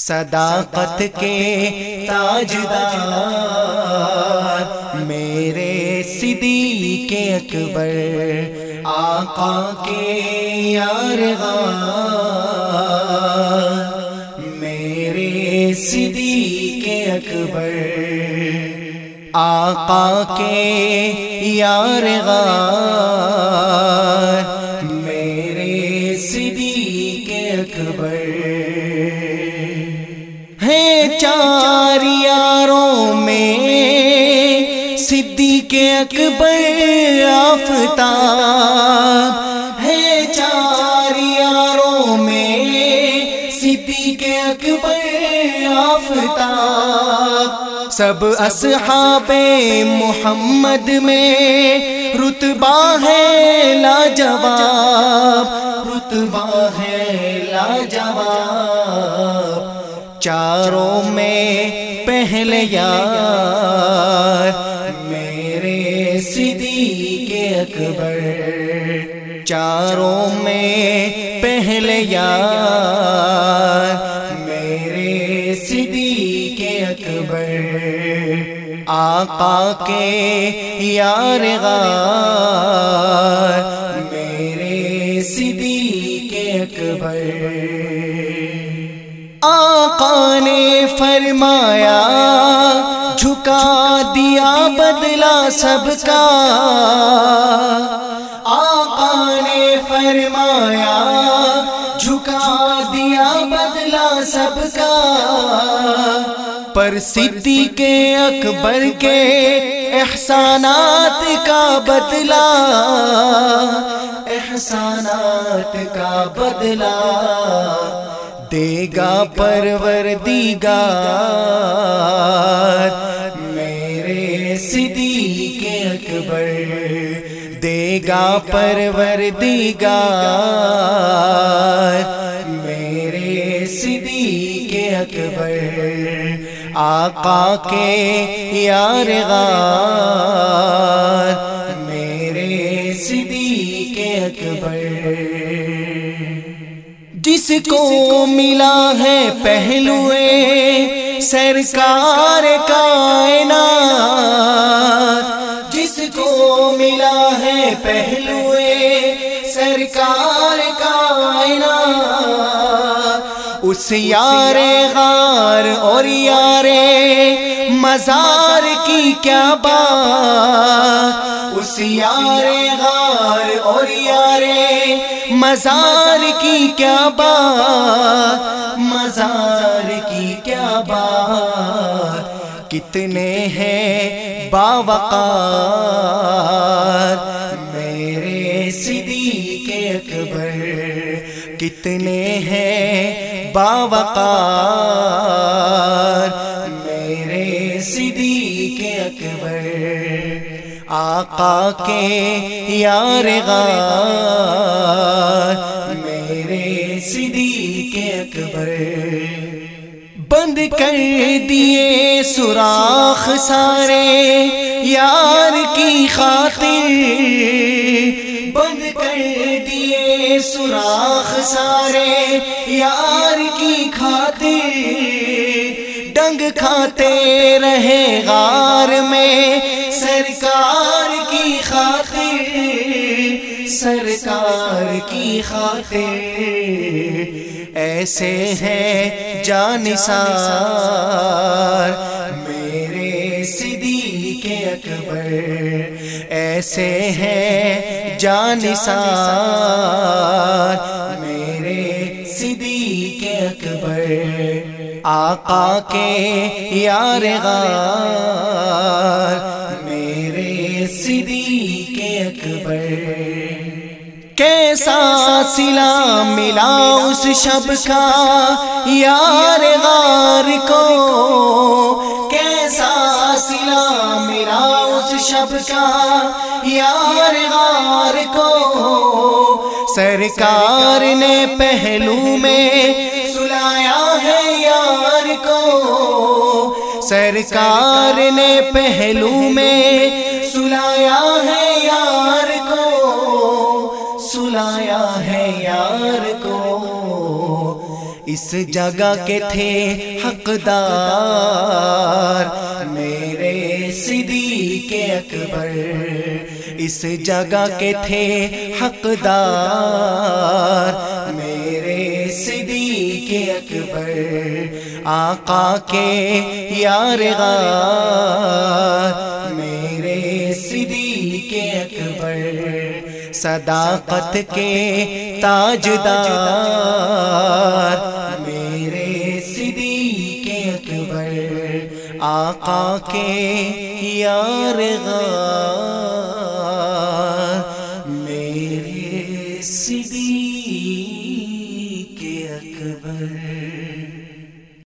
صداقت کے تاجدار، میرے سدی کے اکبر، آقا کے یار میرے سدی کے اکبر، آقا کے یار صدیق اکبر آفتاب ہے چار یاروں میں صدیق اکبر آفتاب سب اصحاب محمد میں رتبہ ہے لاجواب، رتبہ ہے لاجواب۔ چاروں میں پہلے یار میرے سدی کے اکبر۔ چاروں میں پہلے یار، میرے سدی کے اکبر۔ آقا کے یار غار، میرے سدی کے اکبر۔ آقا نے فرمایا جھکا دیا بدلا سب کا۔ آقا نے فرمایا، جھکا دیا بدلا سب کا۔ پر صدی کے اکبر کے احسانات کا بدلا احسانات کا بدلا دے گا پرور دیگار میرے سدی کے اکبر دے گا پرور دیگار میرے سدی کے اکبر، آقا کے یار غار، میرے سدی کے اکبر۔ جس کو ملا ہے پہلوے سرکار کائنا جس کو ملا ہے پہلوے، سرکار کائنا اس یار غار اور یار مزار کی کیا بات؟ اس یار غار اور یار مزار کی کیا بات؟ مزار کی کیا بات کتنے ہیں باوقار؟ میرے سدی کے اکبر، کتنے ہیں باوقار؟ میرے سدی کے اکبر، آقا کے یار غار۔ میرے سدی کے اکبر بند کر دیے سوراخ سارے یار کی خاطر۔ بند کر دیے سوراخ سارے یار کی خاطر۔ ڈنگ کھاتے رہے غار میں سرکار کی خاطر۔ سرکار کی خاطر۔ ایسے ہیں جانسار میرے سدی کے اکبر ایسے ہیں جانسار میرے سدی کے اکبر آقا کے یار غار سلا ملا اس شب کا، یار غار کو۔ کیسا سلا ملا اس شب کا، یار غار کو۔ سرکار نے پہلو میں سلایا ہے یار کو۔ سرکار نے پہلو میں سلایا ہے یار اس جگہ کے تھے حقدار، میرے صدیق اکبر۔ اس جگہ کے تھے حقدار، میرے صدیق اکبر۔ آقا کے یار غار صداقت کے تاجدار میرے صدیق اکبر آقا کے یارغار